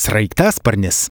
Sraigtasparnis.